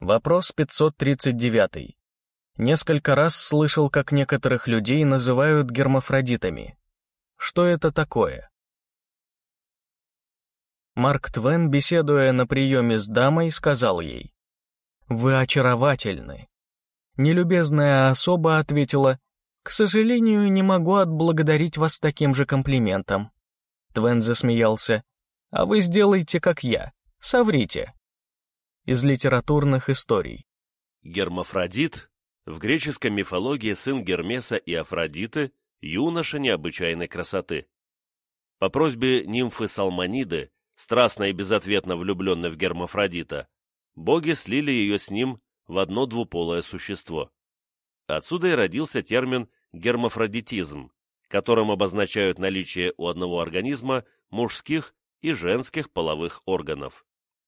Вопрос 539. Несколько раз слышал, как некоторых людей называют гермафродитами. Что это такое? Марк Твен, беседуя на приеме с дамой, сказал ей, «Вы очаровательны». Нелюбезная особа ответила, «К сожалению, не могу отблагодарить вас таким же комплиментом». Твен засмеялся, «А вы сделайте, как я, соврите» из литературных историй. Гермафродит в греческой мифологии сын Гермеса и Афродиты, юноша необычайной красоты. По просьбе нимфы Салманиды, страстно и безответно влюбленной в Гермафродита, боги слили ее с ним в одно двуполое существо. Отсюда и родился термин гермафродитизм, которым обозначают наличие у одного организма мужских и женских половых органов.